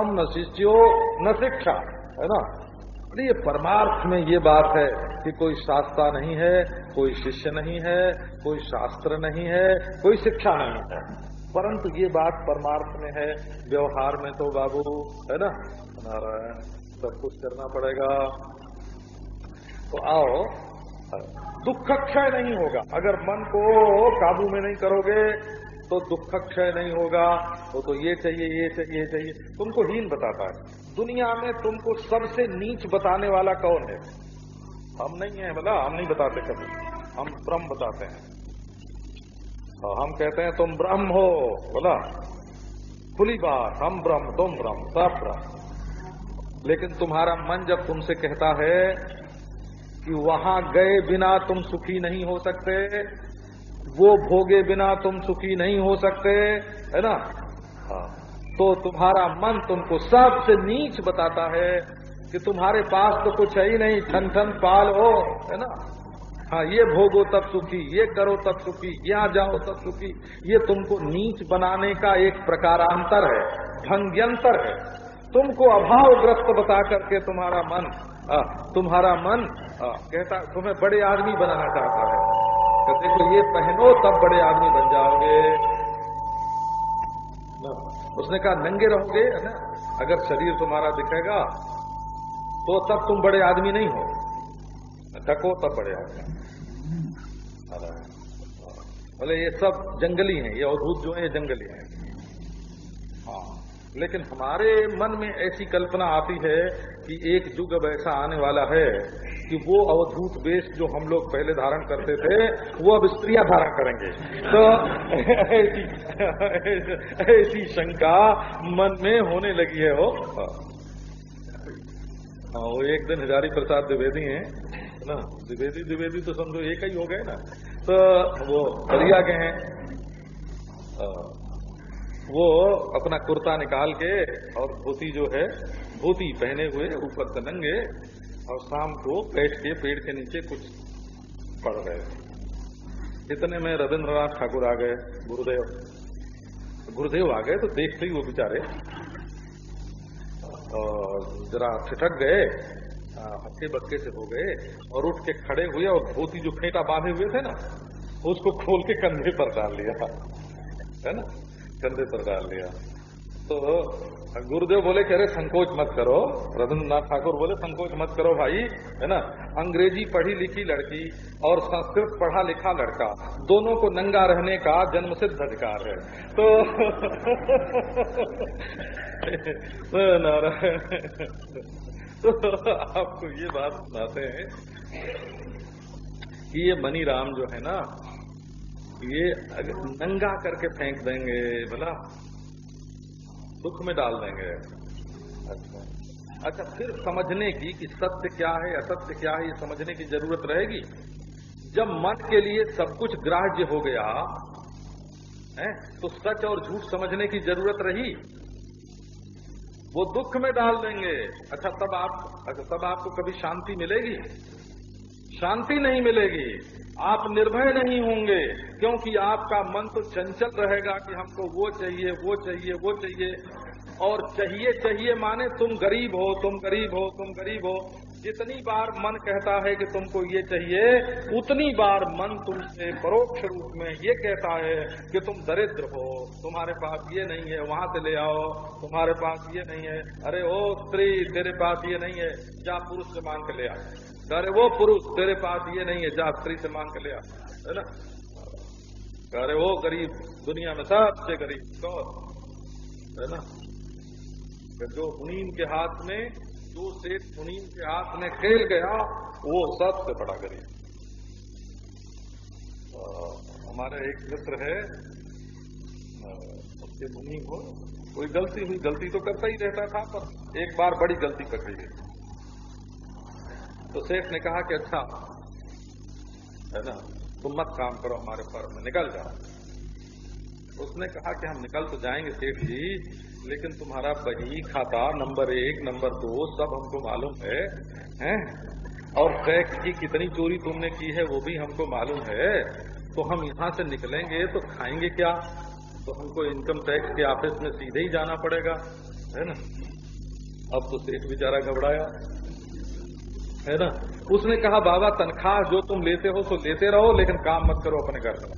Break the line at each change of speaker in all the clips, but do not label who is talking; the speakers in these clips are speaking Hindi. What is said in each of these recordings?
हम न शिष्यो, न शिक्षा, है ना? अरे ये परमार्थ में ये बात है कि कोई शास्त्रा नहीं है, कोई शिष्य नहीं है, कोई शास्त्र नहीं है, कोई शिक्षा नहीं है। परंतु ये बात परमार्थ में है, व्यवहार में तो बाबू, है ना? नारायण, सब कुछ करना पड़ेगा। तो आओ, दुख क्षय नहीं होगा। अगर मन को काबू में नहीं करोगे तो दुख क्षय नहीं होगा। वो तो ये चाहिए ये चाहिए ये चाहिए। तुमको हीन बताता है। दुनिया में तुमको सबसे नीच बताने वाला कौन है? हम नहीं है बोला हम नहीं बताते कभी। हम ब्रह्म बताते हैं। हम कहते हैं, तुम ब्रह्म हो बोला खुली बात, हम ब्रह्म, तुम ब्रह्म, सब ब्रह्म। लेकिन तुम्हारा मन जब तुमसे कहता है कि वहाँ गए बिना तुम सुखी नहीं हो सकते वो भोगे बिना तुम सुखी नहीं हो सकते है ना? हाँ। तो तुम्हारा मन तुमको सबसे नीच बताता है कि तुम्हारे पास तो कुछ है ही नहीं ठन ठन पाल हो है ना? हाँ ये भोगो तब सुखी ये करो तब सुखी यहाँ जाओ तब सुखी। ये तुमको नीच बनाने का एक प्रकारांतर है भंग्यंतर है। तुमको अभावग्रस्त बता करके तुम्हारा मन आ, तुम्हारा मन आ, कहता तुम्हें बड़े आदमी बनाना चाहता है। तो देखो, ये पहनो, तब बड़े आदमी बन जाओगे। उसने कहा, नंगे रहोगे, है ना? अगर शरीर तुम्हारा दिखेगा तो तब तुम बड़े आदमी नहीं हो। ढको, तब बड़े आदमी। बोले ये सब जंगली हैं, ये अवधूत जो है, ये जंगली हैं हाँ। लेकिन हमारे मन में ऐसी कल्पना आती है कि एक युग अब ऐसा आने वाला है कि वो अवधूत वेश जो हम लोग पहले धारण करते थे वो अब स्त्रियाँ धारण करेंगे। तो ऐसी ऐसी शंका मन में होने लगी है वो हाँ, वो एक दिन हजारी प्रसाद द्विवेदी हैं ना? द्विवेदी द्विवेदी तो समझो एक ही हो गए ना। तो वो बलिया के हैं। वो अपना कुर्ता निकाल के और धोती जो है, धोती पहने हुए ऊपर से नंगे और शाम को बैठ के पेड़ के नीचे कुछ पढ़ रहे इतने में रविन्द्रनाथ ठाकुर आ गए, गुरुदेव। गुरुदेव आ गए तो देखते ही वो बेचारे और जरा ठिठक गए हक्के बक्के से हो गए और उठ के खड़े हुए और धोती जो फेंटा बांधे हुए थे ना, उसको खोल के कंधे पर डाल लिया। है ना? कंधे पर डाल लिया तो गुरुदेव बोले, कह रहे, संकोच मत करो। रविन्द्रनाथ ठाकुर बोले, संकोच मत करो भाई, है ना? अंग्रेज़ी पढ़ी लिखी लड़की और संस्कृत पढ़ा लिखा लड़का, दोनों को नंगा रहने का जन्म सिद्ध अधिकार है। तो नारायण तो आपको ये बात सुनाते हैं कि ये मनी राम जो है ना ये नंगा करके फेंक देंगे बोला दुख में डाल देंगे। अच्छा। अच्छा फिर समझने की कि सत्य क्या है, असत्य क्या है, ये समझने की ज़रूरत रहेगी? जब मन के लिए सब कुछ ग्राह्य हो गया, है तो सच और झूठ समझने की ज़रूरत रही। वो दुख में डाल देंगे। अच्छा तब आप अच्छा तब आपको कभी शांति मिलेगी? शांति नहीं मिलेगी। आप निर्भय नहीं होंगे, क्योंकि आपका मन तो चंचल रहेगा कि हमको वो चाहिए वो चाहिए वो चाहिए। और चाहिए चाहिए माने तुम गरीब हो, तुम गरीब हो, तुम गरीब हो। जितनी बार मन कहता है कि तुमको ये चाहिए, उतनी बार मन तुमसे परोक्ष रूप में ये कहता है कि तुम दरिद्र हो। तुम्हारे पास ये नहीं है, वहाँ से ले आओ। तुम्हारे पास ये नहीं है। अरे ओ स्त्री, तेरे पास ये नहीं है। जा पुरुष से मांग के ले आओ अरे वो पुरुष, तेरे पास ये नहीं है, जा स्त्री से मांग के ले आ। है ना? अरे वो गरीब, दुनिया में सबसे गरीब, कौन? है ना? जो मुनीम के हाथ में, जो सेठ मुनीम के हाथ में खेल गया, वो सबसे बड़ा गरीब। हमारे एक मित्र है उसके मुनि को कोई गलती हुई, गलती तो करता ही रहता था, पर एक बार बड़ी गलती कर रही है। तो सेठ ने कहा कि अच्छा है ना, तुम मत काम करो, हमारे फर्म में निकल जाओ। उसने कहा कि हम निकल तो जाएँगे सेठ जी, लेकिन तुम्हारा बही खाता नंबर एक, नंबर दो, सब हमको मालूम है, हैं? और टैक्स की कितनी चोरी तुमने की है, वो भी हमको मालूम है। तो हम यहाँ से निकलेंगे तो खाएँगे क्या? तो हमको इनकम टैक्स के ऑफ़िस में सीधे ही जाना पड़ेगा, है ना? अब तो सेठ बेचारा घबराया। है ना? उसने कहा, बाबा, तनख्वाह जो तुम लेते हो तो लेते रहो, लेकिन काम मत करो अपने घर का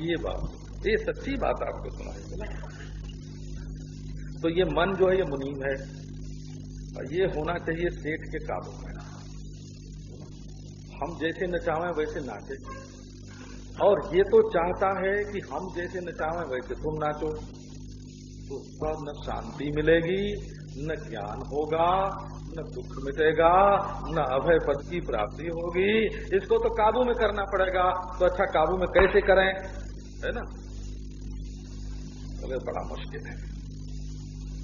ये बात, ये सच्ची बात आपको सुनाई तो ये मन जो है, ये मुनीम है। ये होना चाहिए सेठ के काबू में। हम जैसे नचावें, वैसे नाचे। और ये तो चाहता है कि हम जैसे नचावें, वैसे तुम नाचो। तो उसका न शांति मिलेगी, न ज्ञान होगा न दुख मिटेगा, न अभय पद की प्राप्ति होगी। इसको तो काबू में करना पड़ेगा। तो अच्छा काबू में कैसे करें? है ना? बोले बड़ा मुश्किल है।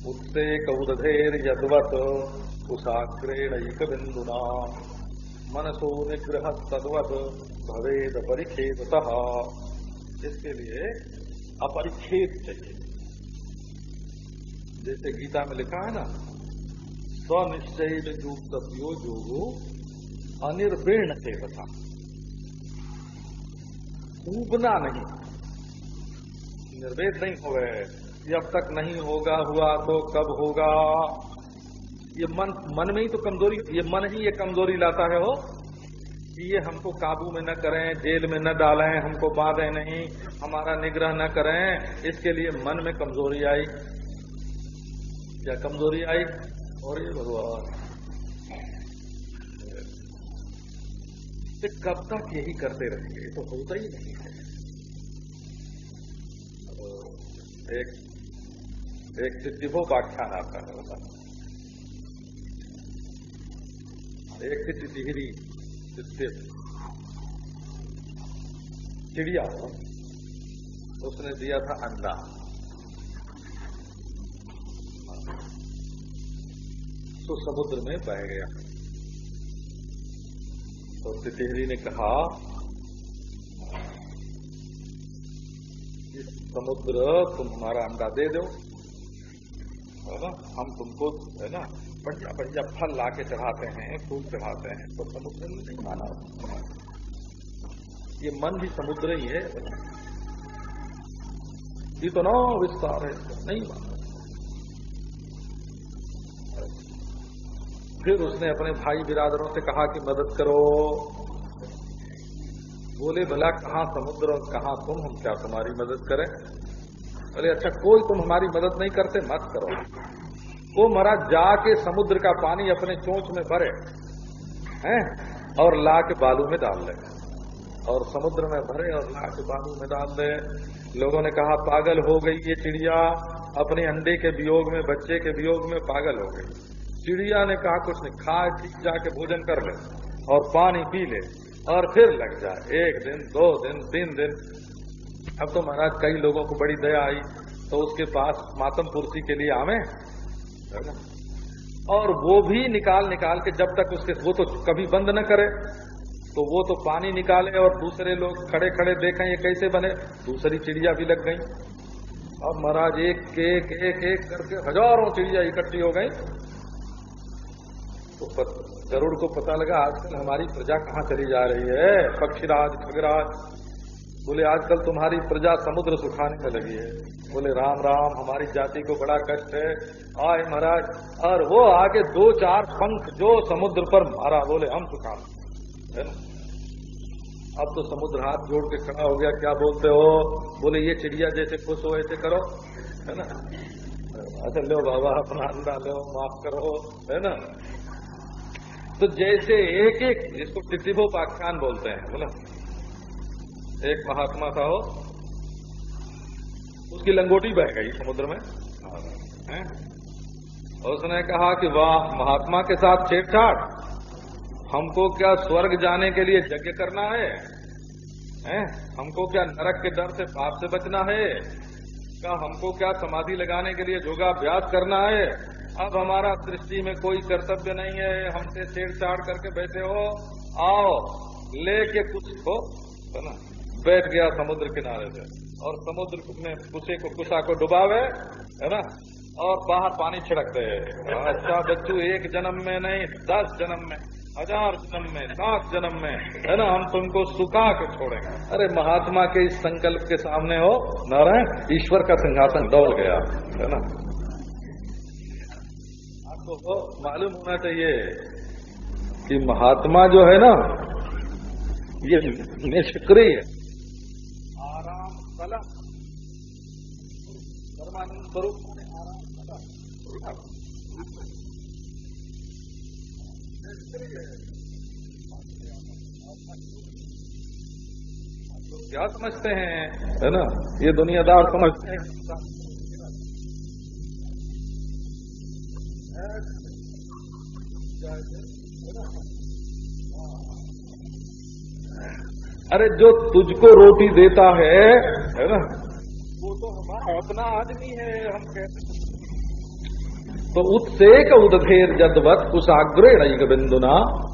उत्ते कौदधेर यदवत उषाग्रेण एक बिंदुना मनसो निग्रह तदवत, भवेद परिखेद इसके लिए अपरिखेद चाहिए। जैसे गीता में लिखा है ना स्वनिश्चय में युक्तव्यो जो अनिर्वीर्ण सेवता उबना नहीं। निर्वेद नहीं हो गए जब तक नहीं होगा, हुआ तो कब होगा? ये मन मन में ही तो कमज़ोरी, ये मन ही ये कमज़ोरी लाता है हो कि ये हमको काबू में न करें, जेल में न डालें, हमको बांधे नहीं, हमारा निग्रह न करें, इसके लिए मन में कमज़ोरी आई। क्या कमज़ोरी आई? और ये भगवान। कब तक यही करते रहेंगे तो होता ही नहीं है। एक एक चिट्ठिभो व्याख्यान आता है बता एक थी टिहरी चिड़िया। उसने दिया था अंडा। तो समुद्र में बह गया। तो तिहरी ने कहा समुद्र तुम हमारा अंडा दे दो। है ना? हम तुमको, है ना, बढ़िया बढ़िया फल ला के चढ़ाते हैं, फूल चढ़ाते हैं तो समुद्र नहीं माना ये मन भी समुद्र ही है। ये तो विस्तार है। नहीं माना। फिर उसने अपने भाई बिरादरों से कहा कि मदद करो। बोले, भला कहाँ समुद्र और कहाँ तुम? हम क्या तुम्हारी मदद करें? बोले अच्छा कोई तुम हमारी मदद नहीं करते, मत करो। वो महाराज जाके समुद्र का पानी अपने चोंच में भरे, हैं, और ला के बालू में डाल ले, और समुद्र में भरे और ला के बालू में डाल दे लोगों ने कहा, पागल हो गई ये चिड़िया, अपने अंडे के वियोग में, बच्चे के वियोग में पागल हो गई। चिड़िया ने कहा, कुछ नहीं खा ठीक, जाके भोजन कर ले और पानी पी ले और फिर लग जाए। एक दिन, दो दिन, तीन दिन। अब तो महाराज, कई लोगों को बड़ी दया आई तो उसके पास मातम पुरसी के लिए आवे। और वो भी निकाल निकाल के जब तक उसके, वो तो कभी बंद न करे तो वो तो पानी निकाले और दूसरे लोग खड़े खड़े, देखें ये कैसे बने। दूसरी चिड़िया भी लग गई। अब महाराज, एक एक एक एक करके हज़ारों चिड़िया इकट्ठी हो गई। तो गरुड़ को पता लगा आजकल हमारी प्रजा कहाँ चली जा रही है। पक्षीराज, खगराज, बोले, आजकल तुम्हारी प्रजा समुद्र सुखाने में लगी है। बोले, राम राम, हमारी जाति को बड़ा कष्ट है। आए महाराज, और वो आगे दो चार पंख जो समुद्र पर मारा, बोले, हम सुखा है ना? अब तो समुद्र हाथ जोड़ के खड़ा हो गया, क्या बोलते हो? बोले, ये चिड़िया जैसे खुश हो, ऐसे करो। है ना? अच्छा लो बाबा, अपना अंडा लो, माफ़ करो। है ना? तो जैसे एक एक जिसको टिटिभोपाख्यान बोलते हैं, बोला, एक महात्मा था हो उसकी लंगोटी बह गई समुद्र में। है? उसने कहा कि वाह, महात्मा के साथ छेड़छाड़। हमको क्या स्वर्ग जाने के लिए यज्ञ करना है? हैं? हमको क्या नरक के डर से पाप से बचना है? क्या हमको क्या समाधि लगाने के लिए योगाभ्यास करना है? अब हमारा सृष्टि में कोई कर्तव्य नहीं है, हमसे छेड़छाड़ करके बैठे हो, आओ, लेके कुछ को है ना? बैठ गया समुद्र किनारे से, और समुद्र में कुशे को कुशा को डुबावे, है ना? और बाहर पानी छिड़कते हैं। अच्छा बच्चू, एक जन्म में नहीं, दस जन्म में, हज़ार जन्म में, सात जन्म में, है ना? हम तुमको सुखा के छोड़ेंगे। अरे महात्मा के इस संकल्प के सामने हो, नारायण, ईश्वर का सिंहासन डोल गया, है ना? आपको मालूम होना चाहिए कि महात्मा जो है ना, ये निष्क्रिय आराम कला। परमानंद स्वरूप आराम क्या समझते हैं? है ना? ये दुनियादार समझते हैं। अरे जो तुझको रोटी देता है है ना? वो तो हमारा अपना आदमी है हम कहते तो उत्सेक उदधेर जदवत कुशाग्रेण बिंदुना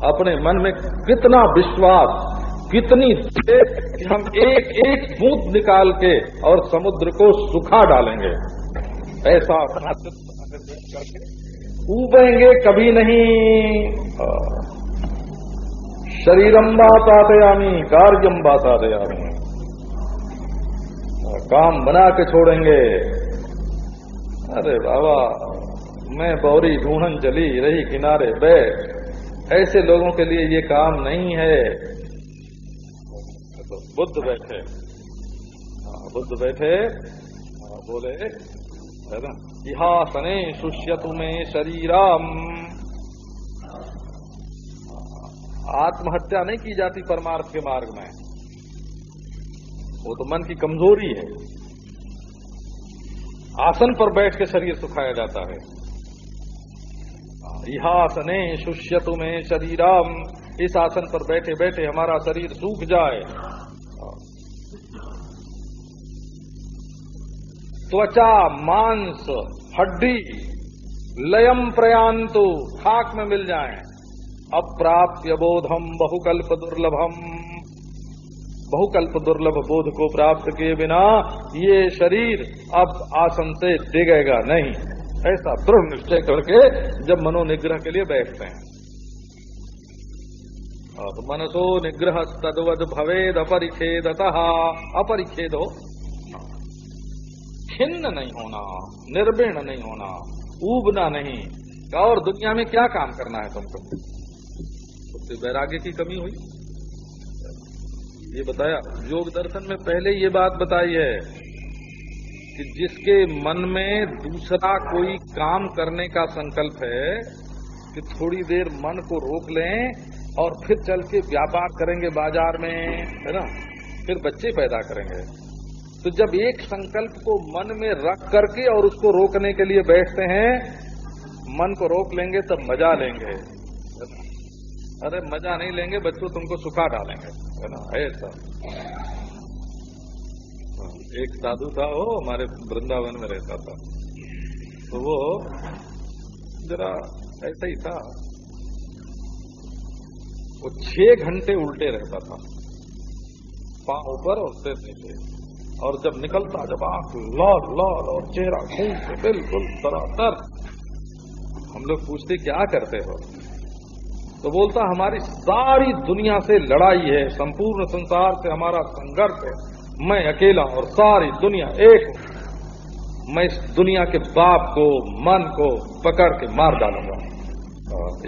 अपने मन में कितना विश्वास कितनी कि हम एक एक बूंद निकाल के और समुद्र को सुखा डालेंगे। ऐसा अपना करके उबेंगे कभी नहीं। शरीरम बात बातादयामी कार्यम बात बातादयामी काम बना के छोड़ेंगे। अरे बाबा, मैं बौरी ढूंढन चली, रही किनारे बैठ। ऐसे लोगों के लिए ये काम नहीं है। बुद्ध बैठे। बुद्ध बैठे। बोले इहासने सुष्य तुम्हें शरीरम। आत्महत्या नहीं की जाती परमार्थ के मार्ग में। वो तो मन की कमज़ोरी है। आसन पर बैठ के शरीर सुखाया जाता है। इहासने शुष्य तुम्हें शरीरम। इस आसन पर बैठे बैठे हमारा शरीर सूख जाए। त्वचा, मांस, हड्डी लयम प्रयांतु खाक में मिल जाए। अप्राप्य बोधम बहुकल्प दुर्लभम बहुकल्प दुर्लभ बोध को प्राप्त किए बिना ये शरीर अब आसन से डिगेगा नहीं। ऐसा दृढ़ निश्चय करके जब मनोनिग्रह के लिए बैठते हैं। अब मनसो निग्रह तदवद भवेद अपरिखेद अपरिखेद हो खिन्न नहीं होना, निर्वीण नहीं होना, उबना नहीं। और दुनिया में क्या काम करना है तुमको? उससे वैराग्य की कमी हुई। ये बताया, योग दर्शन में पहले ये बात बताई है कि जिसके मन में दूसरा कोई काम करने का संकल्प है, कि थोड़ी देर मन को रोक लें और फिर चल के व्यापार करेंगे बाज़ार में, है ना? फिर बच्चे पैदा करेंगे। तो जब एक संकल्प को मन में रख करके और उसको रोकने के लिए बैठते हैं, मन को रोक लेंगे तब मज़ा लेंगे। अरे मज़ा नहीं लेंगे, बच्चों तुमको सुखा डालेंगे, है ना? ऐसा। एक साधु था, वो हमारे वृंदावन में रहता था। तो वो जरा ऐसा ही था। वो छह घंटे उल्टे रहता था। पाँव ऊपर और सिर नीचे। और जब निकलता, जब आँख लाल लाल और चेहरा खून से बिल्कुल सरासर। हम लोग पूछते, क्या करते हो? तो बोलता, हमारी सारी दुनिया से लड़ाई है, संपूर्ण संसार से हमारा संघर्ष है। मैं अकेला और सारी दुनिया एक मैं इस दुनिया के बाप को, मन को पकड़ के मार डालूँगा।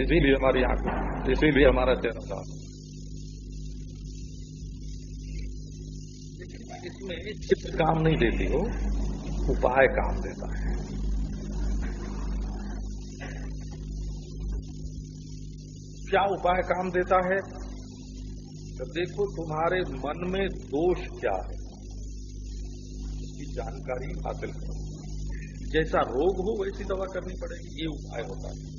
इसीलिए हमारी आँख, इसीलिए हमारा चेहरा इसमें चित्त काम नहीं देती हो, उपाय काम देता है। क्या उपाय काम देता है? तो देखो तुम्हारे मन में दोष क्या है? उसकी जानकारी हासिल करो। जैसा रोग हो, वैसी दवा करनी पड़ेगी, ये उपाय होता है।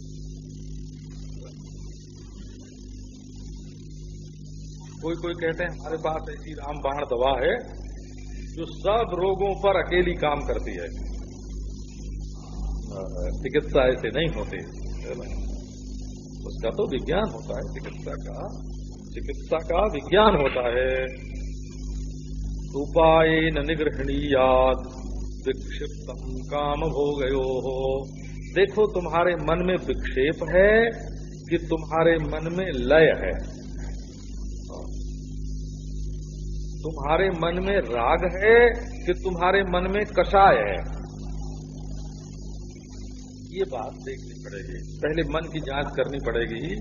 कोई कोई कहते हैं, हमारे पास ऐसी रामबाण दवा है जो सब रोगों पर अकेली काम करती है। चिकित्सा ऐसे नहीं होती उसका तो विज्ञान होता है, चिकित्सा का चिकित्सा का विज्ञान होता है। उपाय न निगृहणीयाद विक्षिप्तम काम हो गयो हो देखो, तुम्हारे मन में विक्षेप है कि तुम्हारे मन में लय है। तुम्हारे मन में राग है कि तुम्हारे मन में कषाय है? ये बात देखनी पड़ेगी। पहले मन की जाँच करनी पड़ेगी।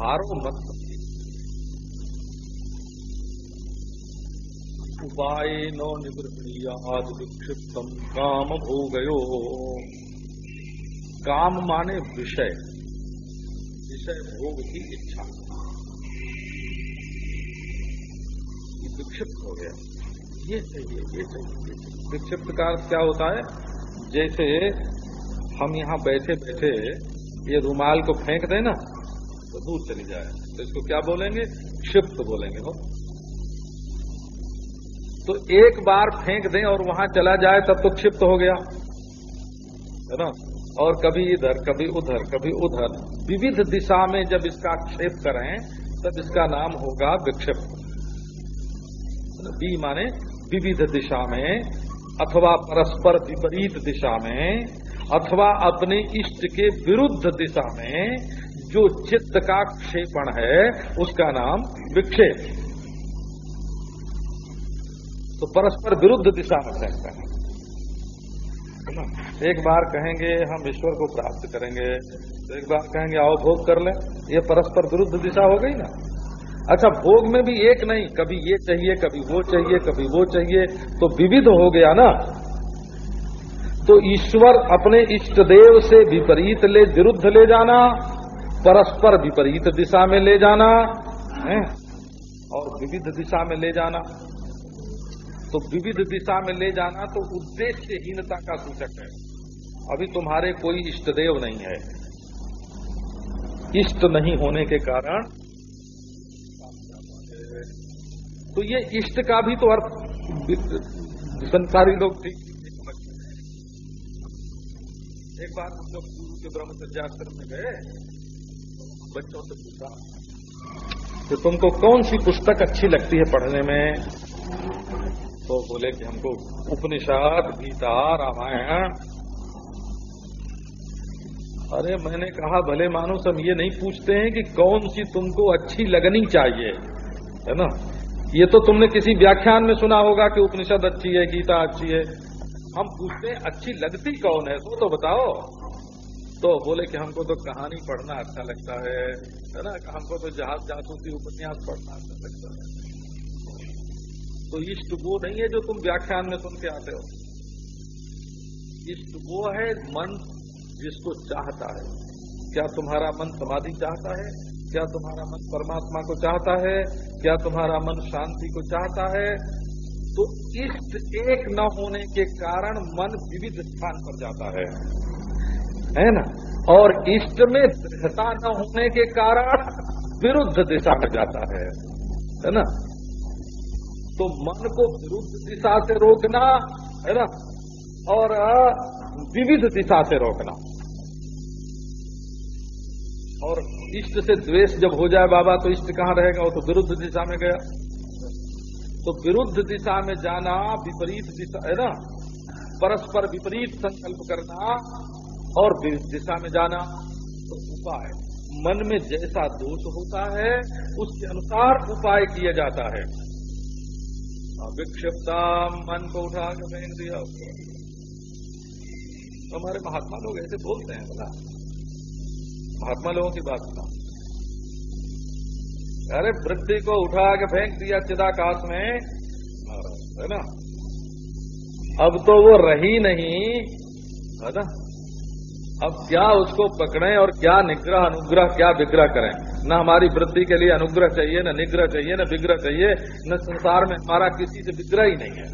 हारो मत उपाय नो निवृत्तियाद विक्षिप्तम। काम भोगयो काम माने विषय। विषय भोग की इच्छा। विक्षिप्त हो गया। ये चाहिए ये चाहिए विक्षिप्त का क्या होता है? जैसे हम यहाँ बैठे बैठे ये रुमाल को फेंक दें ना तो दूर चली जाए। तो इसको क्या बोलेंगे? क्षिप्त बोलेंगे। हो। तो एक बार फेंक दें और वहाँ चला जाए तब तो क्षिप्त हो गया। है ना? और कभी इधर कभी उधर कभी उधर। विविध दिशा में जब इसका क्षेप करें तब इसका नाम होगा विक्षिप्त। बी माने विविध दिशा में, अथवा परस्पर विपरीत दिशा में, अथवा अपने इष्ट के विरुद्ध दिशा में, जो चित्त का क्षेपण है, उसका नाम विक्षेप। तो परस्पर विरुद्ध दिशा में रहता है। एक बार कहेंगे, हम ईश्वर को प्राप्त करेंगे तो एक बार कहेंगे, आओ भोग कर ले। ये परस्पर विरुद्ध दिशा हो गई ना? अच्छा भोग में भी एक नहीं, कभी ये चाहिए, कभी वो चाहिए, कभी वो चाहिए तो विविध हो गया ना। तो ईश्वर अपने इष्ट देव से विपरीत ले, विरुद्ध ले जाना, परस्पर विपरीत दिशा में ले जाना, है? और विविध दिशा में ले जाना। तो विविध दिशा में ले जाना तो उद्देश्यहीनता का सूचक है। अभी तुम्हारे कोई इष्ट देव नहीं है। इष्ट नहीं होने के कारण तो ये इष्ट का भी तो अर्थ संसारी लोग ठीक एक बार हम लोग गुरु के ब्रह्मचर्याश्रम में गए, बच्चों से पूछा तो तुमको कौन सी पुस्तक अच्छी लगती है पढ़ने में? तो बोले कि हमको उपनिषद, गीता, रामायण। अरे मैंने कहा, भले मानो हम ये नहीं पूछते हैं कि कौन सी तुमको अच्छी लगनी चाहिए। है ना? ये तो तुमने किसी व्याख्यान में सुना होगा कि उपनिषद अच्छी है, गीता अच्छी है। हम पूछते हैं, अच्छी लगती कौन है? तो तो बताओ। तो बोले कि हमको तो कहानी पढ़ना अच्छा लगता है है ना? हमको तो जहाज़ जासूसी उपन्यास पढ़ना अच्छा लगता है। तो इष्ट वो नहीं है जो तुम व्याख्यान में सुन के आते हो। इष्ट वो है, मन जिसको चाहता है। क्या तुम्हारा मन समाधि चाहता है? क्या तुम्हारा मन परमात्मा को चाहता है? क्या तुम्हारा मन शांति को चाहता है? तो इष्ट एक न होने के कारण मन विविध स्थान पर जाता है। है ना? और इष्ट में दृढ़ता न होने के कारण विरुद्ध दिशा में जाता है। है ना? तो मन को विरुद्ध दिशा से रोकना, है ना? और विविध दिशा से रोकना। और इष्ट से द्वेष जब हो जाए बाबा तो इष्ट कहाँ रहेगा? वो तो विरुद्ध दिशा में गया। तो विरुद्ध दिशा में जाना विपरीत दिशा, है ना? परस्पर विपरीत संकल्प करना और दिशा में जाना तो उपाय। मन में जैसा दोष होता है, उसके अनुसार उपाय किया जाता है। विक्षिप्ता मन को उठा के फेंक दिया हमारे महात्मा लोग ऐसे बोलते हैं बोला महात्मा लोगों की बात सुना। अरे वृद्धि को उठा के फेंक दिया चिदाकाश में है ना? अब तो वो रही नहीं, है ना? अब क्या उसको पकड़े और क्या निग्रह, अनुग्रह, क्या विग्रह करें? न हमारी वृद्धि के लिए अनुग्रह चाहिए, न निग्रह चाहिए, न विग्रह चाहिए, न संसार में हमारा किसी से विग्रह ही नहीं है।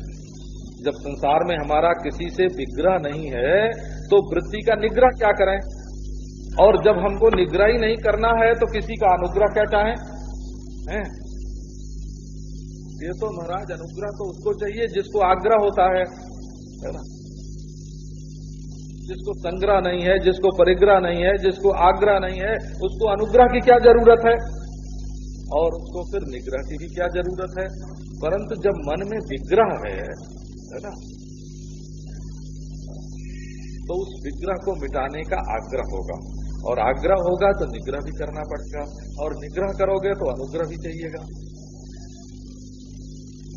जब संसार में हमारा किसी से विग्रह नहीं है तो वृद्धि का निग्रह क्या करें? और जब हमको निग्रह ही नहीं करना है तो किसी का अनुग्रह क्या चाहें? है? ये तो महाराज, अनुग्रह तो उसको चाहिए जिसको आग्रह होता है है ना? जिसको संग्रह नहीं है, जिसको परिग्रह नहीं है, जिसको आग्रह नहीं है, उसको अनुग्रह की क्या ज़रूरत है? और उसको फिर निग्रह की भी क्या ज़रूरत है? परंतु जब मन में विग्रह है है ना? तो उस विग्रह को मिटाने का आग्रह होगा। और आग्रह होगा तो निग्रह भी करना पड़ेगा। और निग्रह करोगे तो अनुग्रह भी चाहिएगा।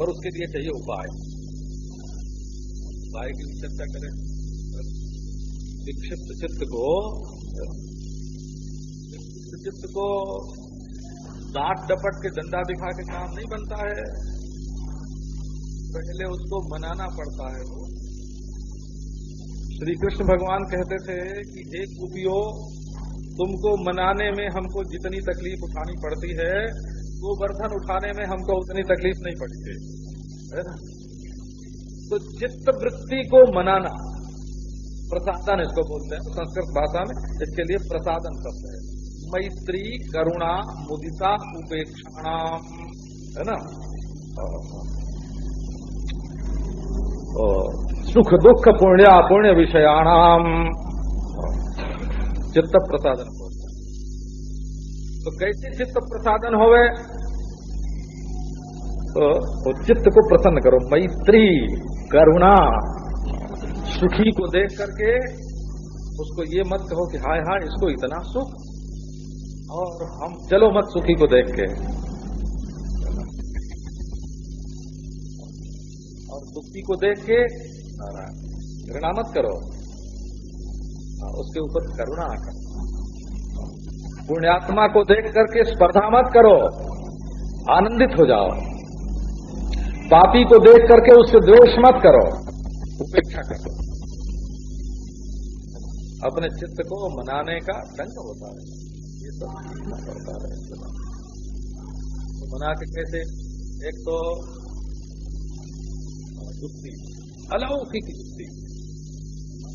और उसके लिए चाहिए उपाय। उपाय की भी चर्चा करें। विक्षिप्त चित्त को विक्षिप्त चित्त को दांत डपट के डंडा दिखा के काम नहीं बनता है। पहले उसको मनाना पड़ता है वो। श्री कृष्ण भगवान कहते थे कि, हे कुबियो तुमको मनाने में हमको जितनी तकलीफ़ उठानी पड़ती है, वो बर्धन उठाने में हमको उतनी तकलीफ़ नहीं पड़ती है ना? तो चित्त वृत्ति को मनाना, प्रसादन इसको बोलते हैं, संस्कृत भाषा में, इसके लिए प्रसादन शब्द है। मैत्री, करुणा, मुदिता उपेक्षा है ना? सुख दुख पुण्य पुण्य विषयाणाम चित्त प्रसादन हो। तो कैसे चित्त प्रसादन होवे? तो, तो चित्त को प्रसन्न करो मैत्री करुणा सुखी को देख करके उसको ये मत कहो कि हाय हाय इसको इतना सुख। और हम चलो मत सुखी को देख के। और दुखी को देख के घृणा मत करो। उसके ऊपर करुणा करो। पुण्यात्मा को देख करके स्पर्धा मत करो। आनंदित हो जाओ। पापी को देख करके उससे द्वेष मत करो। उपेक्षा करो। अपने चित्त को मनाने का ढंग होता है। ये सब पड़ता है। तो मना के कैसे? एक तो युक्ति अलौकिक युक्ति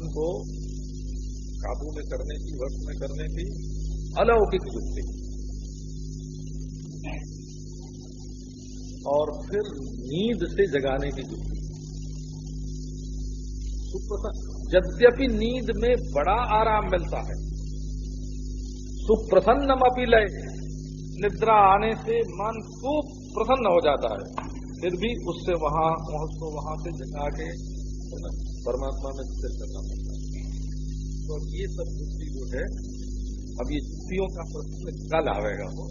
उनको काबू में करने की वश में करने की, अलौकिक युक्ति। और फिर नींद से जगाने की युक्ति। यद्यपि नींद में बड़ा आराम मिलता है, सुप्रसन्नम अपी लय। निद्रा आने से मन खूब प्रसन्न हो जाता है। फिर भी उससे वहाँ उसको वहाँ से जगा के, परमात्मा में स्थिर करना पड़ता है। तो ये सब बुद्धि जो है। अब ये युक्तियों का प्रश्न कल आवेगा वो।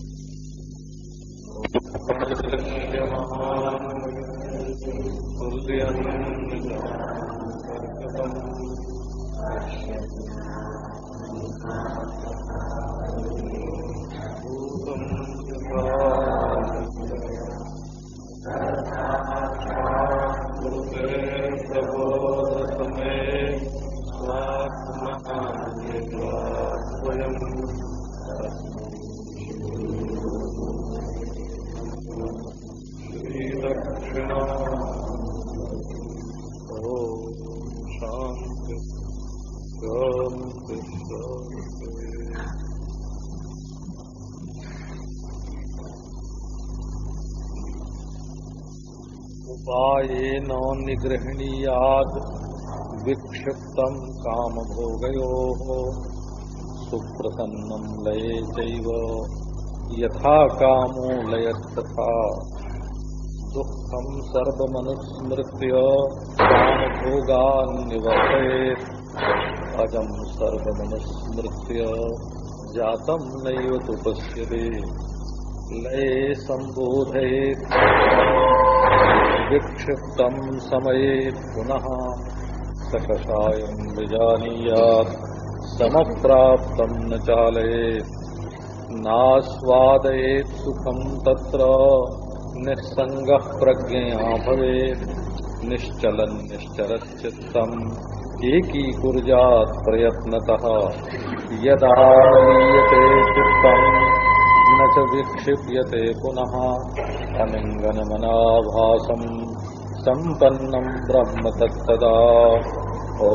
उपायेन निगृहणीयाद विक्षिप्तम काम भोगयो सुप्रसन्नम लये चैव। यथा कामो लयस्तथा दुखम सर्वमनुस्मृत्य काम भोगान्निवर्तयेत् अजम सर्वमनुस्मृत्य जातम नैव तु पश्यते। विक्षिप्तम समये पुनः सकषायं विजानीयात्, समप्राप्तं न चालयेत्। नास्वादयेत् सुखं तत्र निस्सङ्गः प्रज्ञया भवेत्। निश्चलन् निश्चलश्चित्तम् एकीकुर्यात् प्रयत्नतः। यदा लीयते च विक्षिप्यते पुनः अलिङ्गनमनाभासम् सम्पन्नम् ब्रह्म तत्तदा ओ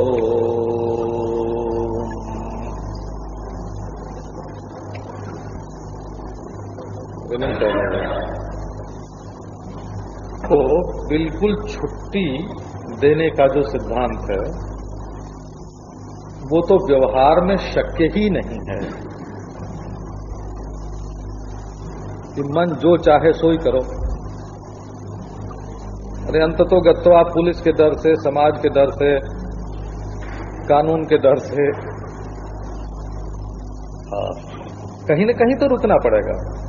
तो बिल्कुल छुट्टी देने का जो सिद्धांत है वो तो व्यवहार में शक्य ही नहीं है। कि मन जो चाहे सो ही करो। अरे अंत तो गत्तो आप पुलिस के डर से, समाज के डर से, कानून के डर से। हाँ। कहीं न कहीं तो रुकना पड़ेगा।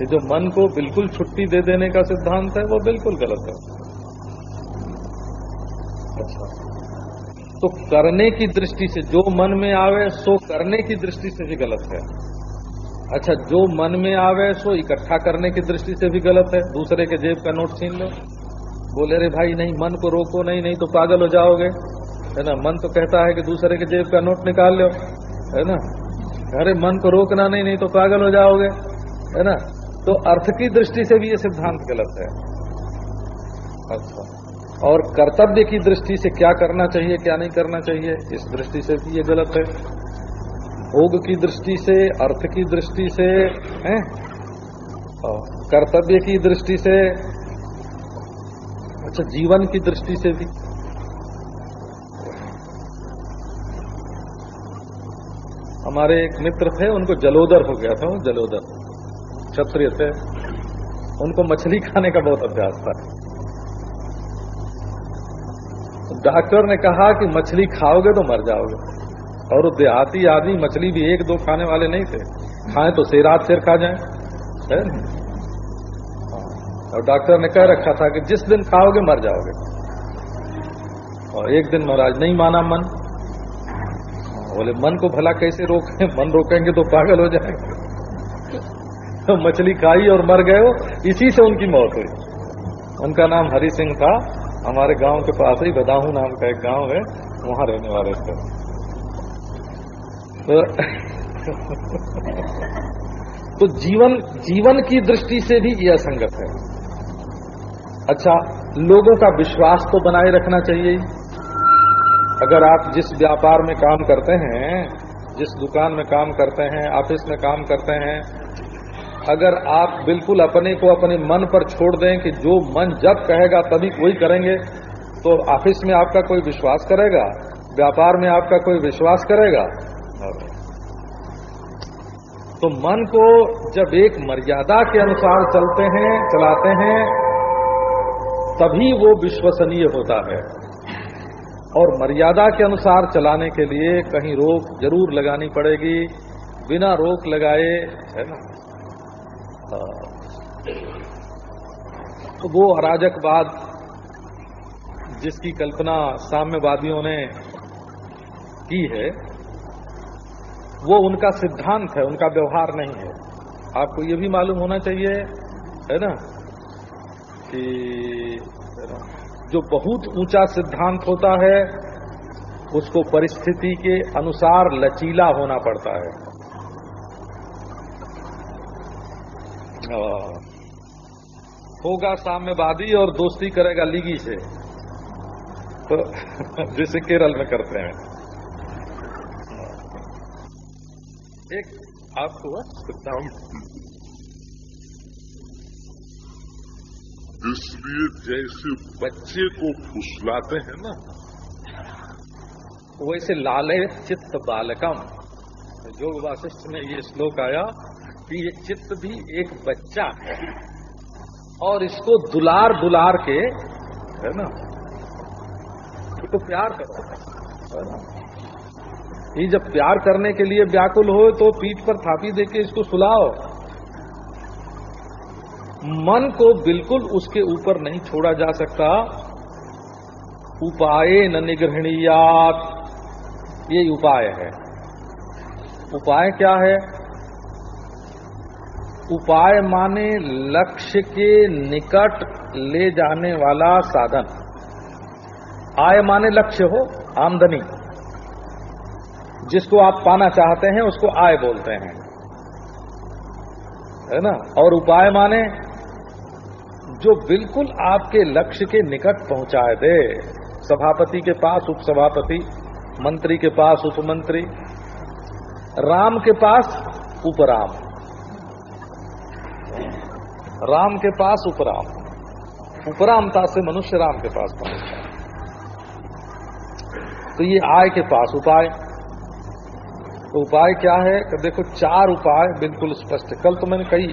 ये जो मन को बिल्कुल छुट्टी दे देने का सिद्धांत है, वो बिल्कुल गलत है। अच्छा। तो करने की दृष्टि से जो मन में आवे, सो करने की दृष्टि से भी गलत है। अच्छा जो मन में आवे, सो इकट्ठा करने की दृष्टि से भी गलत है। दूसरे के जेब का नोट छीन लो। बोले रे भाई, नहीं, मन को रोको, नहीं नहीं तो पागल हो जाओगे। है ना, मन तो कहता है कि दूसरे के जेब का नोट निकाल लो। है ना? अरे, मन को रोकना नहीं नहीं तो पागल हो जाओगे। है ना? तो अर्थ की दृष्टि से भी ये सिद्धांत गलत है। अच्छा। और कर्तव्य की दृष्टि से क्या करना चाहिए, क्या नहीं करना चाहिए, इस दृष्टि से भी ये गलत है। भोग की दृष्टि से, अर्थ की दृष्टि से, है? कर्तव्य की दृष्टि से अच्छा जीवन की दृष्टि से भी। हमारे एक मित्र थे, उनको जलोदर हो गया था, वो जलोदर, क्षत्रिय थे। उनको मछली खाने का बहुत अभ्यास था। डॉक्टर ने कहा कि मछली खाओगे तो मर जाओगे। और देहाती आदमी मछली भी एक दो खाने वाले नहीं थे। खाए तो शेरात शेर खा जाए। है और डॉक्टर ने कह रखा था कि जिस दिन खाओगे मर जाओगे। और एक दिन महाराज नहीं माना मन। बोले, मन को भला कैसे रोके? मन रोकेंगे तो पागल हो जाएँगे। तो मछली खाई और मर गए इसी से उनकी मौत हुई। उनका नाम हरि सिंह था। हमारे गाँव के पास ही बदाहू नाम का एक गाँव है, वहाँ रहने वाले थे। तो, तो जीवन जीवन की दृष्टि से भी यह संगत है। अच्छा लोगों का विश्वास तो बनाए रखना चाहिए। अगर आप जिस व्यापार में काम करते हैं जिस दुकान में काम करते हैं ऑफ़िस में काम करते हैं अगर आप बिल्कुल अपने को अपने मन पर छोड़ दें कि जो मन जब कहेगा तभी कोई करेंगे तो ऑफ़िस में आपका कोई विश्वास करेगा? व्यापार में आपका कोई विश्वास करेगा? तो मन को जब एक मर्यादा के अनुसार चलते हैं, चलाते हैं, तभी वो विश्वसनीय होता है। और मर्यादा के अनुसार चलाने के लिए कहीं रोक ज़रूर लगानी पड़ेगी। बिना रोक लगाए, है ना? तो वो अराजकवाद जिसकी कल्पना साम्यवादियों ने की है वो उनका सिद्धांत है, उनका व्यवहार नहीं है। आपको ये भी मालूम होना चाहिए, है ना, कि जो बहुत ऊँचा सिद्धांत होता है, उसको परिस्थिति के अनुसार लचीला होना पड़ता है। होगा साम्यवादी और दोस्ती करेगा लीगी से। तो जैसे केरल में करते हैं। एक आपको
इसलिए जैसे बच्चे को फुसलाते हैं ना।
वैसे लाले चित्त बालकम। योग वाशिष्ठ में ये श्लोक आया कि ये चित्त भी एक बच्चा है। और इसको दुलार दुलार के है ना? इसको प्यार करो है ना? ये जब प्यार करने के लिए व्याकुल हो तो पीठ पर थापी देके इसको सुलाओ। मन को बिल्कुल उसके ऊपर नहीं छोड़ा जा सकता। उपाय न निग्रहणीयात ये उपाय है। उपाय क्या है? उपाय माने लक्ष्य के निकट ले जाने वाला साधन। आय माने लक्ष्य हो, आमदनी। जिसको आप पाना चाहते हैं, उसको आय बोलते हैं। है ना? और उपाय माने, जो बिल्कुल आपके लक्ष्य के निकट पहुँचाए दे। सभापति के पास उपसभापति, मंत्री के पास उपमंत्री, राम के पास उपराम। राम के पास उपराम। उपरामता से मनुष्य राम के पास पहुँचता तो ये आय के पास उपाय। तो उपाय क्या है? कि देखो, चार उपाय बिल्कुल स्पष्ट। कल तो मैंने कई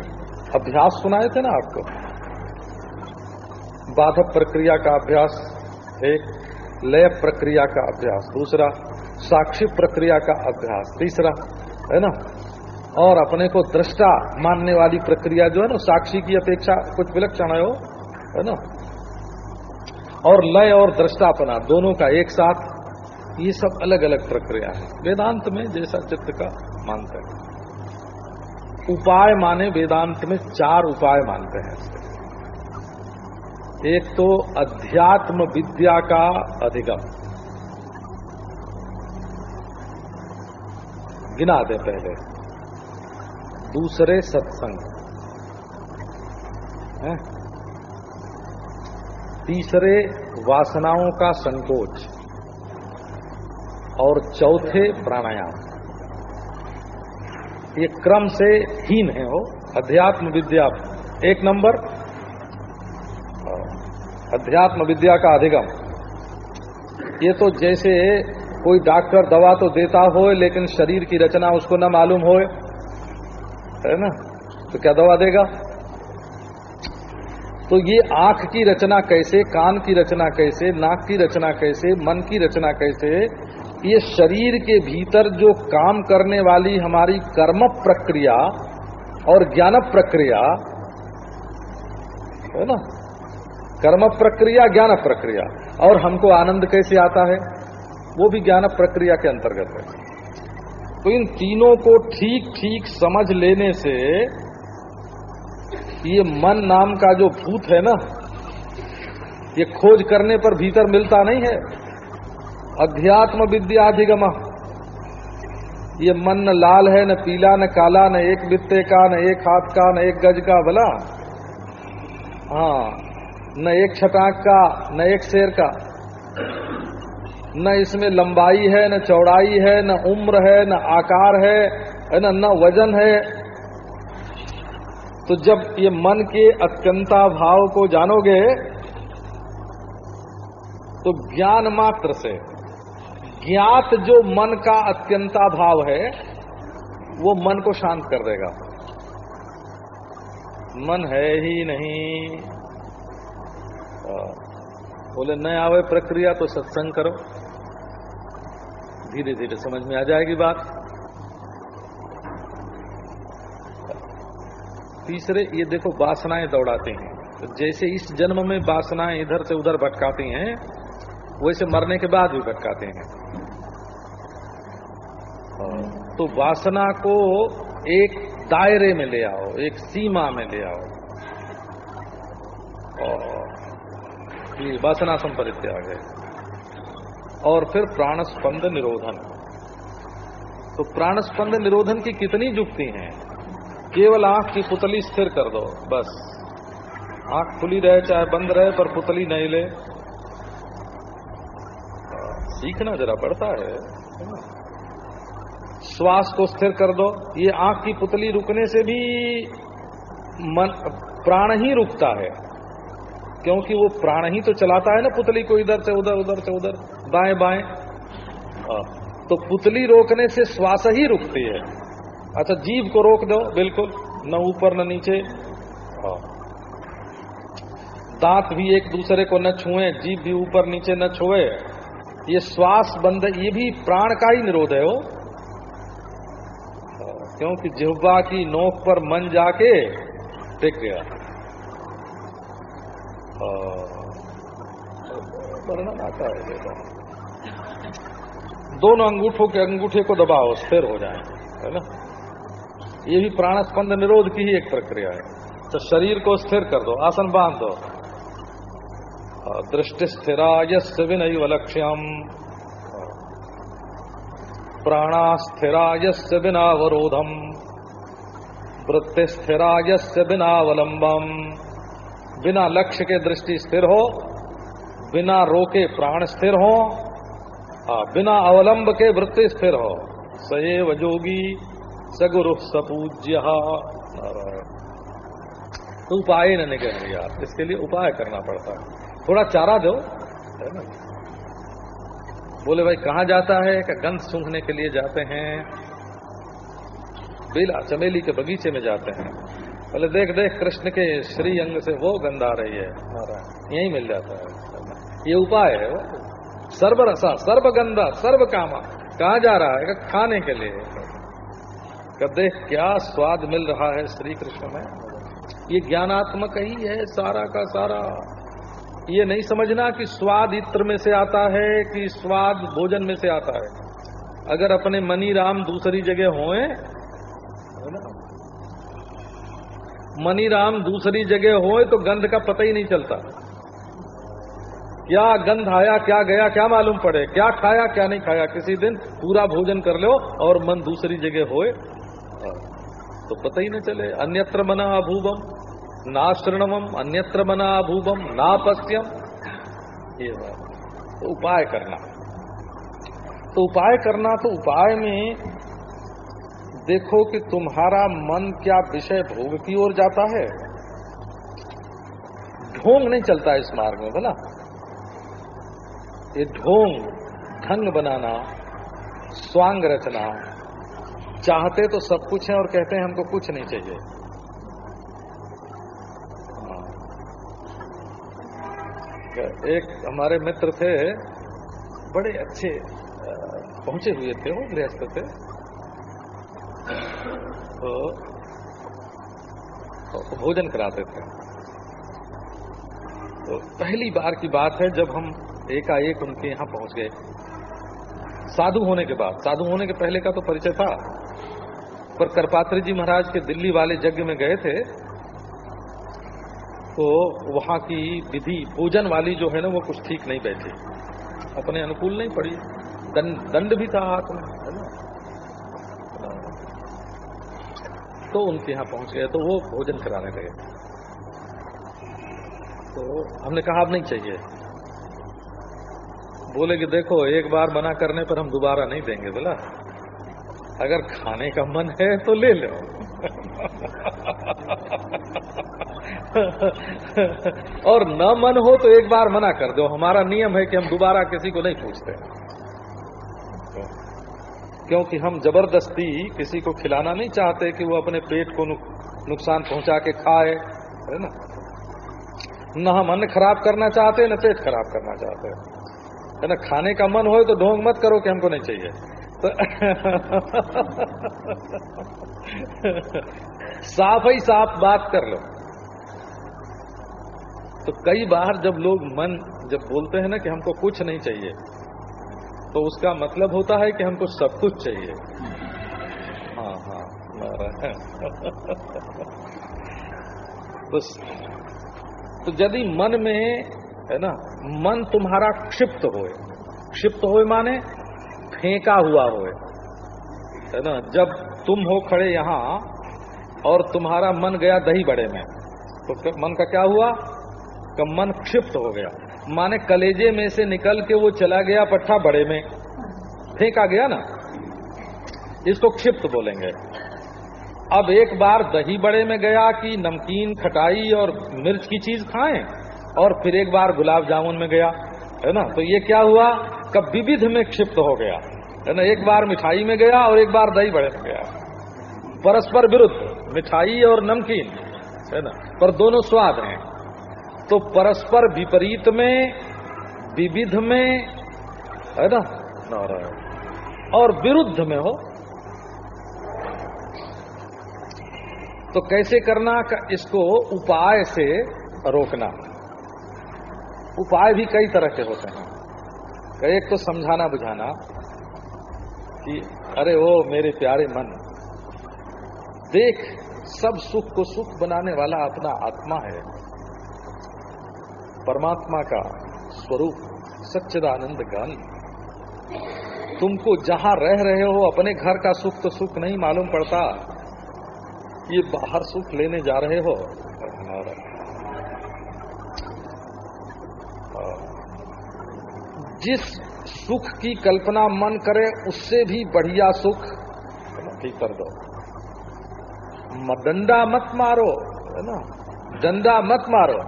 अभ्यास सुनाए थे ना आपको। बाधक प्रक्रिया का अभ्यास, एक लय प्रक्रिया का अभ्यास, दूसरा साक्षी प्रक्रिया का अभ्यास, तीसरा, है ना? और अपने को दृष्टा मानने वाली प्रक्रिया जो है ना, साक्षी की अपेक्षा कुछ विलक्षण है है ना? और लय और दृष्टापना, दोनों का एक साथ ये सब अलग अलग प्रक्रिया है। वेदांत में जैसा चित्त का मानते हैं। उपाय माने वेदांत में चार उपाय मानते हैं एक तो अध्यात्म विद्या का अधिगम। गिना दे पहले। दूसरे सत्संग। तीसरे वासनाओं का संकोच। और चौथे प्राणायाम। ये क्रम से हीन है वो। अध्यात्म विद्या एक नंबर। अध्यात्म विद्या का अधिगम। ये तो जैसे कोई डॉक्टर दवा तो देता हो लेकिन शरीर की रचना उसको न मालूम हो है ना? तो क्या दवा देगा? तो ये आँख की रचना कैसे, कान की रचना कैसे, नाक की रचना कैसे, मन की रचना कैसे ये शरीर के भीतर जो काम करने वाली हमारी कर्म प्रक्रिया और ज्ञान प्रक्रिया, है ना? कर्म प्रक्रिया, ज्ञान प्रक्रिया। और हमको आनंद कैसे आता है? वो भी ज्ञान प्रक्रिया के अंतर्गत है। तो इन तीनों को ठीक ठीक समझ लेने से ये मन नाम का जो भूत है ना, ये खोज करने पर भीतर मिलता नहीं है। अध्यात्म विद्याधिगम। ये मन न लाल है, न पीला, न काला, न एक बित्ते का, न एक हाथ का, न एक गज का भला हाँ न एक छटाक का, न एक शेर का। न इसमें लंबाई है, न चौड़ाई है, न उम्र है, न आकार है न न वज़न है। तो जब ये मन के अत्यंता भाव को जानोगे तो ज्ञान मात्र से ज्ञात जो मन का अत्यंता भाव है, वो मन को शांत कर देगा। मन है ही नहीं। बोले, न आवे प्रक्रिया तो सत्संग करो। धीरे धीरे समझ में आ जाएगी बात। तीसरे, ये देखो वासनाएँ दौड़ाते हैं। तो जैसे इस जन्म में वासनाएँ इधर से उधर भटकाती हैं वैसे मरने के बाद भी भटकाते हैं। तो वासना को एक दायरे में ले आओ, एक सीमा में ले आओ। और वासना संपरित्याग है। और फिर प्राणस्पंद निरोधन। तो प्राणस्पंद निरोधन की कितनी जुक्ति हैं? केवल आँख की पुतली स्थिर कर दो, बस। आँख खुली रहे चाहे बंद रहे, पर पुतली नहीं ले। सीखना जरा पड़ता है। श्वास को स्थिर कर दो। ये आँख की पुतली रुकने से भी मन, प्राण ही रुकता है। क्योंकि वो प्राण ही तो चलाता है ना पुतली को इधर से उधर उधर से उधर, बाएँ बाएँ। तो पुतली रोकने से श्वास ही रुकती है। अच्छा जीव को रोक दो, बिल्कुल, न ऊपर, न नीचे। दांत भी एक दूसरे को न छुए जीव भी ऊपर, नीचे न छुए। ये श्वास बंद ये भी प्राण का ही निरोध है वो। क्योंकि जिह्वा की नोक पर मन जाके टिक गया। वर्णन आता है देखा दोनों अंगूठों के अंगूठे को दबाओ, स्थिर हो जाए, है ना? ये भी प्राण स्पंद निरोध की ही एक प्रक्रिया है। तो शरीर को स्थिर कर दो, आसन बाँध दो। दृष्टि स्थिरा यस्य विनैव लक्ष्यम। प्राणा स्थिरा यस्य विनावरोधम। वृत्ति स्थिरा यस्य विनावलंबम बिना लक्ष्य के दृष्टि स्थिर हो, बिना रोके प्राण स्थिर हो बिना अवलंब के वृत्ति स्थिर हो। सएव जोगी सगुरु सपूज्य उपाय न निकल यार इसके लिए उपाय करना पड़ता है। थोड़ा चारा दो। बोले, भाई, कहाँ जाता है? क्या गंध सूंघने के लिए जाते हैं? बेला, चमेली के बगीचे में जाते हैं। बोले, देख देख, कृष्ण के श्री अंग से वो गंध आ रही है। यही मिल जाता है। ये उपाय है सर्व रसा सर्व गंधा सर्व कामा कहा जा रहा है? खाने के लिए। कब देख, क्या स्वाद मिल रहा है श्री कृष्ण में। ये ज्ञानात्मक ही है सारा का सारा। ये नहीं समझना कि स्वाद इत्र में से आता है कि स्वाद भोजन में से आता है। अगर अपने मनी राम दूसरी जगह होए, मनी राम दूसरी जगह होए तो गंध का पता ही नहीं चलता। क्या गंध आया, क्या गया, क्या मालूम पड़े, क्या खाया, क्या नहीं खाया। किसी दिन पूरा भोजन कर लो और मन दूसरी जगह होए। तो पता ही नहीं चले। अन्यत्र मना अभूबम नाश्रणवम अन्यत्र मना अभूबम नापस्यम ये तो उपाय करना। तो उपाय करना तो उपाय में देखो कि तुम्हारा मन क्या विषय भोग की ओर जाता है। ढोंग नहीं चलता इस मार्ग में बोला ये ढोंग ढंग बनाना, स्वांग रचना, चाहते तो सब कुछ है और कहते हैं हमको कुछ नहीं चाहिए। एक हमारे मित्र थे बड़े अच्छे पहुँचे हुए थे वो गृहस्थ थे। तो, भोजन कराते थे। तो पहली बार की बात है जब हम एकाएक उनके यहाँ पहुँच गए। साधु होने के बाद साधु होने के पहले का तो परिचय था पर करपात्री जी महाराज के दिल्ली वाले यज्ञ में गए थे तो वहाँ की विधि पूजन वाली जो है ना वो कुछ ठीक नहीं बैठी। अपने अनुकूल नहीं पड़ी। दंड, दंड भी था हाथ में है ना? तो उनके यहाँ पहुँच गए तो वो भोजन कराने लगे तो हमने कहा अब नहीं चाहिए। बोले कि देखो एक बार मना करने पर हम दोबारा नहीं देंगे बोला। अगर खाने का मन है तो ले लो। और न मन हो तो एक बार मना कर दो। हमारा नियम है कि हम दोबारा किसी को नहीं पूछते। क्योंकि हम ज़बरदस्ती किसी को खिलाना नहीं चाहते कि वो अपने पेट को नुकसान पहुँचा के खाए, है ना? न हम अन्न खराब करना चाहते, न पेट खराब करना चाहते। है ना? खाने का मन हो तो ढोंग मत करो कि हमको नहीं चाहिए। तो साफ़ ही साफ़ बात कर लो। तो कई बार जब लोग मन जब बोलते हैं ना कि हमको कुछ नहीं चाहिए तो उसका मतलब होता है कि हमको सब कुछ चाहिए। हाँ हाँ बस तो यदि मन में, है ना, मन तुम्हारा क्षिप्त होए क्षिप्त होए माने फेंका हुआ होए, है ना, जब तुम हो खड़े यहाँ और तुम्हारा मन गया दही बड़े में तो मन का क्या हुआ? का मन क्षिप्त हो गया। माने कलेजे में से निकल के वो चला गया पट्टा बड़े में। फेंका गया ना? इसको क्षिप्त बोलेंगे। अब एक बार दही बड़े में गया कि नमकीन, खटाई और मिर्च की चीज़ खाएँ, और फिर एक बार गुलाब जामुन में गया, है ना? तो ये क्या हुआ? कब विविध में क्षिप्त हो गया, है ना? एक बार मिठाई में गया और एक बार दही बड़े में गया। परस्पर विरुद्ध, मिठाई और नमकीन, है ना? पर दोनों स्वाद हैं। तो परस्पर विपरीत में, विविध में, है ना? नारायण। और विरुद्ध में हो। तो कैसे करना का, इसको उपाय से रोकना। उपाय भी कई तरह के होते हैं। एक तो समझाना, बुझाना कि, अरे ओ मेरे प्यारे मन, देख, सब सुख को सुख बनाने वाला अपना आत्मा है। परमात्मा का स्वरूप सच्चिदानंद ज्ञान। तुमको जहाँ रह रहे हो, अपने घर का सुख तो सुख नहीं मालूम पड़ता। ये बाहर सुख लेने जा रहे हो जिस सुख की कल्पना मन करे, उससे भी बढ़िया सुख ठीक कर दो। डंडा मत मारो, है ना? डंडा मत मारो।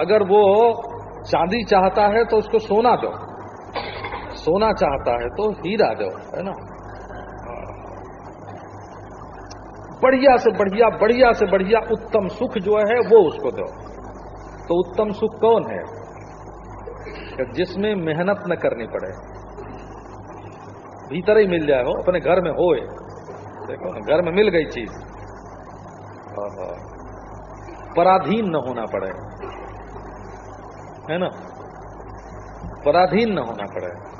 अगर वो चांदी चाहता है तो उसको सोना दो। सोना चाहता है तो हीरा दो, है ना? बढ़िया से बढ़िया बढ़िया से बढ़िया उत्तम सुख जो है, वो उसको दो। तो उत्तम सुख कौन है? जिसमें मेहनत न करनी पड़े। भीतर ही मिल जाए हो, अपने घर में होए देखो घर में मिल गई चीज़। पराधीन न होना पड़े। है ना? पराधीन न होना पड़े।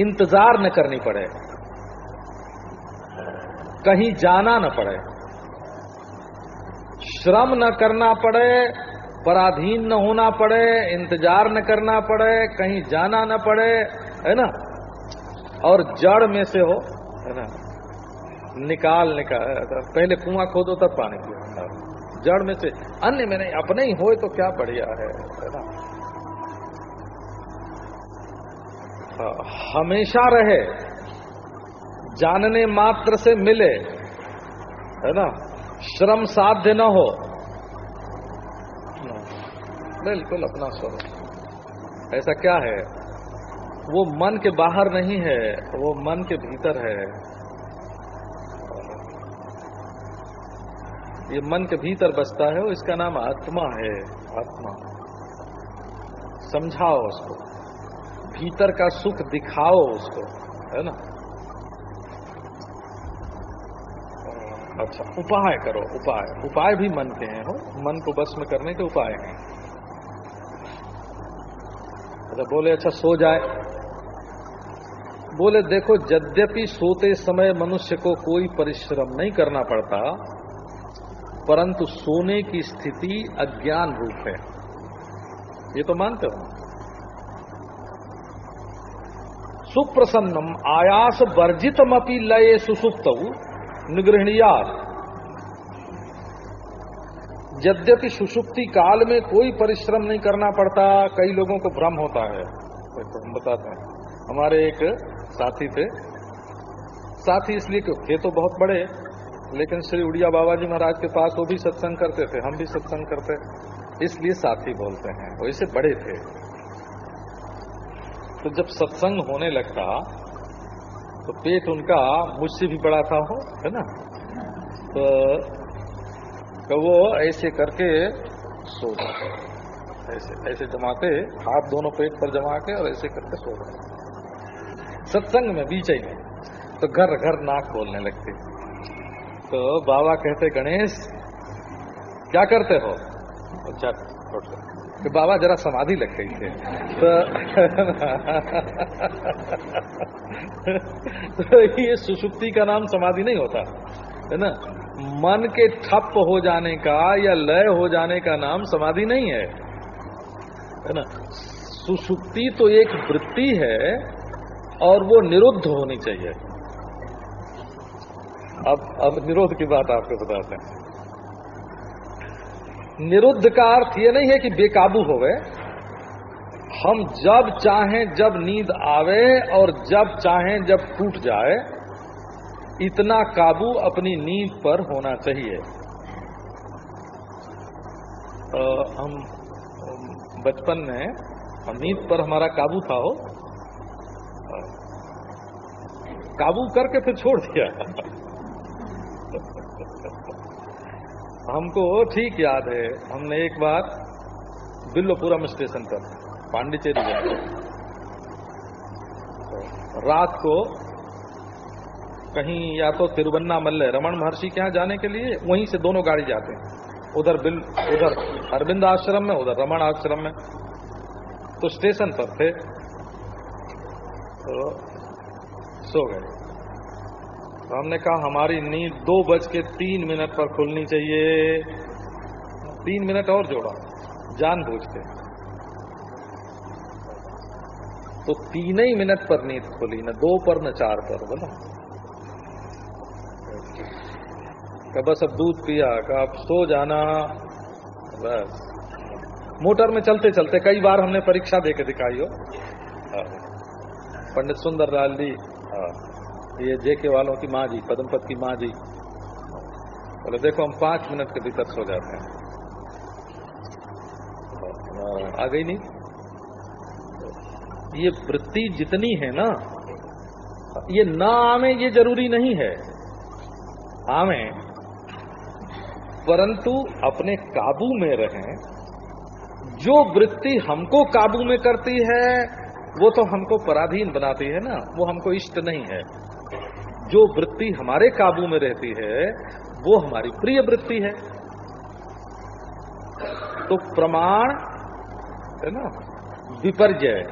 इंतज़ार न करनी पड़े। कहीं जाना न पड़े। श्रम न करना पड़े, पराधीन न होना पड़े, इंतज़ार न करना पड़े, कहीं जाना न पड़े, है ना? और जड़ में से हो, है ना? निकाल निकाल, पहले कुआँ खोदो, तब पानी पियो। जड़ में से अन्य में नहीं अपने ही हो तो क्या बढ़िया है है ना? हाँ, हमेशा रहे जानने मात्र से मिले है ना? श्रम साध्य न हो। बिल्कुल अपना स्वरूप। ऐसा क्या है? वो मन के बाहर नहीं है वो मन के भीतर है। ये मन के भीतर बसता है वो इसका नाम आत्मा है। आत्मा। समझाओ उसको। भीतर का सुख दिखाओ उसको। है ना? अच्छा उपाय करो, उपाय। उपाय भी मन के हैं, हो। मन को बस में करने के उपाय हैं। अच्छा बोले अच्छा सो जाए। बोले, देखो, यद्यपि सोते समय मनुष्य को कोई परिश्रम नहीं करना पड़ता परंतु सोने की स्थिति अज्ञान रूप है। ये तो मानते हो? सुप्रसन्नम आयास वर्जितमपि लय सुसुप्त निगृहणिया यद्यपि सुषुप्ति काल में कोई परिश्रम नहीं करना पड़ता, कई लोगों को भ्रम होता है। तो हम बताते हैं। हमारे एक साथी थे। साथी इसलिए क्यों थे तो बहुत बड़े लेकिन श्री उड़िया बाबा जी महाराज के पास वो भी सत्संग करते थे हम भी सत्संग करते। इसलिए साथी बोलते हैं वो इसे बड़े थे। तो जब सत्संग होने लगता तो पेट उनका मुझसे भी बड़ा था हो है ना? तो, तो वो ऐसे करके सो जाते। ऐसे ऐसे जमाते हाथ दोनों पेट पर जमा के और ऐसे करके सो जाते। सत्संग में बीच ही में तो घर घर नाक बोलने लगते। तो बाबा कहते गणेश क्या करते हो? अच्छा कि बाबा जरा समाधि लग गई थे। तो, तो ये सुषुप्ति का नाम समाधि नहीं होता है ना? मन के ठप हो जाने का या लय हो जाने का नाम समाधि नहीं है है ना? सुषुप्ति तो एक वृत्ति है और वो निरुद्ध होनी चाहिए। अब अब निरोध की बात आपको बताते हैं। निरुद्ध का अर्थ ये नहीं है कि बेकाबू हो गए हम जब चाहें जब नींद आवे और जब चाहें जब टूट जाए इतना काबू अपनी नींद पर होना चाहिए। आ, हम बचपन में नींद पर हमारा काबू था हो। काबू करके फिर छोड़ दिया। हमको ठीक याद है, हमने एक बार बिल्लोपुरम स्टेशन पर, पांडिचेरी गए रात को कहीं या तो तिरुवन्नामल्ले रमन महर्षि के यहाँ जाने के लिए, वहीं से दोनों गाड़ी जाते हैं। उधर बिल, उधर अरविंद आश्रम में, उधर रमन आश्रम में। तो स्टेशन पर थे। तो सो गए। तो हमने कहा, हमारी नींद दो बज के तीन मिनट पर खुलनी चाहिए। तीन मिनट और जोड़ा जान बूझ के तो तीन ही मिनट पर नींद खुली, न दो पर, न चार पर, बोला। का बस अब दूध पिया का अब सो जाना। बस। मोटर में चलते चलते कई बार हमने परीक्षा दे के दिखाई, हो। पंडित सुंदर लाल जी ये जेके वालों की माँ जी पदमपत की माँ जी। बोले, देखो, हम पाँच मिनट के भीतर सो जाते हैं। आ गई नहीं? ये वृत्ति जितनी है ना, ये ना आवे ये ज़रूरी नहीं है। आवे परंतु अपने काबू में रहें। जो वृत्ति हमको काबू में करती है, वो तो हमको पराधीन बनाती है ना, वो हमको इष्ट नहीं है। जो वृत्ति हमारे काबू में रहती है, वो हमारी प्रिय वृत्ति है। तो प्रमाण, है ना, विपर्जय।